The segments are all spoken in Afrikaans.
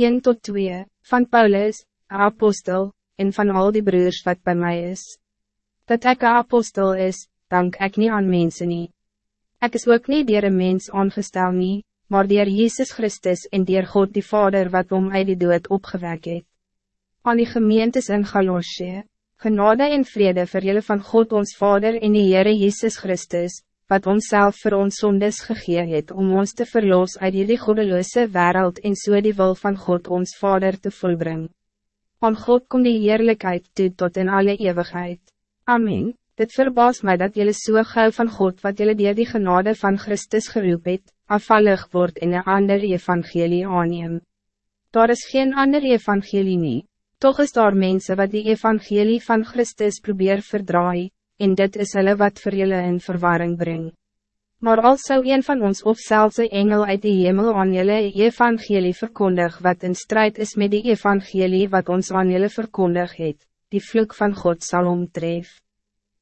1 tot 2, van Paulus, apostel, en van al die broers wat bij mij is. Dat ik apostel is, dank ik niet aan mensen niet. Ik is ook niet dier een mens aangesteld niet, maar dier Jezus Christus en dier God die Vader wat om mij die dood opgewekt het. Aan die gemeentes in Galosje, genade en vrede vir julle van God ons Vader en die Heere Jezus Christus, wat ons zelf voor ons zondes gegee het om ons te verlos uit die goddeloze wereld en so die wil van God ons Vader te volbrengen. Aan God kom die heerlijkheid toe tot in alle eeuwigheid. Amen. Dit verbaast mij dat jullie so gauw van God wat jullie dier die genade van Christus geroep het, afvallig wordt in een ander evangelie aanneem. Daar is geen ander evangelie nie, toch is daar mensen wat die evangelie van Christus probeer verdraai, en dit is hulle wat vir julle in verwarring brengt. Maar als zou een van ons of zelfs een engel uit die hemel aan julle evangelie verkondig wat in strijd is met die evangelie wat ons aan julle verkondig het, die vloek van God zal omtref.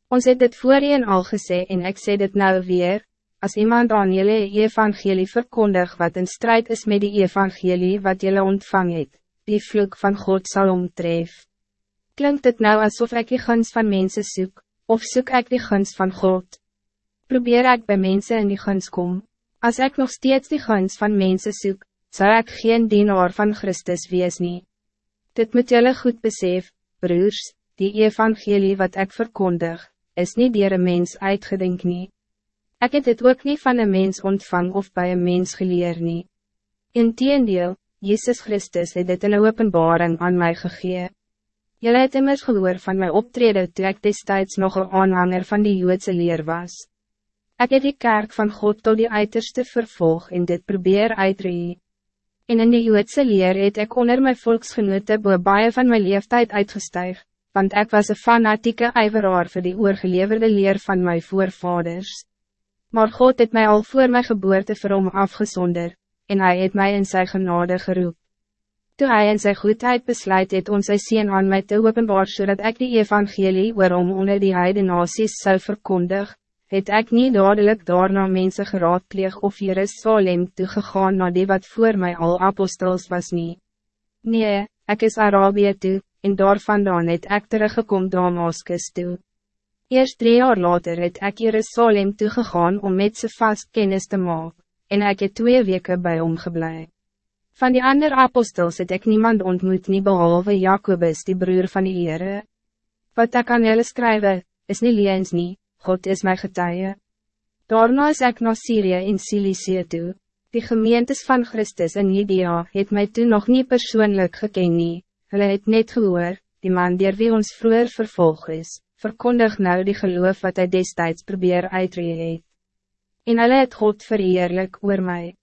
Ons het dit voorheen al gesê en ik sê dit nou weer, als iemand aan julle evangelie verkondig wat in strijd is met die evangelie wat julle ontvang het, die vloek van God zal omtref. Klinkt het nou alsof ik die gunst van mensen zoek, of zoek ik die gunst van God? Probeer ik bij mensen in die gunst kom? Als ik nog steeds die gunst van mensen zoek, zou ik geen dienaar van Christus wees nie. Dit moet jullie goed besef, broers, die evangelie wat ik verkondig, is niet dier een mens uitgedink nie. Ek het dit ook niet van een mens ontvang of bij een mens geleer nie. Inteendeel, Jezus Christus het dit in een openbaring aan mij gegee. Jullie het immers gehoor van mijn optreden toe ek destijds nog een aanhanger van die Joodse leer was. Ik heb die kerk van God tot die uiterste vervolg en dit probeer uitree. En in die Joodse leer het ek onder my volksgenote boe baie van mijn leeftijd uitgestuig, want ik was een fanatieke ijveraar voor die oorgeleverde leer van mijn voorvaders. Maar God het mij al voor mijn geboorte vir hom afgezonder, en hij het mij in zijn genade geroep. Toen hij in zijn goedheid besluit het om sy sien aan mij te openbaar zodat ik die evangelie waarom onder die heide nasies zou verkondig, het ik niet dadelijk daarna mensen geraadpleeg of Jerusalem toegegaan na die wat voor mij al apostels was niet. Nee, ik is Arabië toe, en daar vandaan het ek teruggekom Damascus toe. Eerst drie jaar later het ek Jerusalem toegegaan om met ze vast kennis te maken en ik het twee weken bij hom geblei. Van die andere apostels het ik niemand ontmoet nie behalve Jacobus die broer van die Heere. Wat ik aan julle skrywe, is nie leens nie, God is mijn getuie. Daarna is ek na Syrië en Cilicie toe. Die gemeentes van Christus in Judea het mij toen nog niet persoonlijk geken nie, hulle het net gehoor, die man die wie ons vroeger vervolg is, verkondig nou die geloof wat hij destijds probeer uitree het en hulle het God verheerlik oor mij.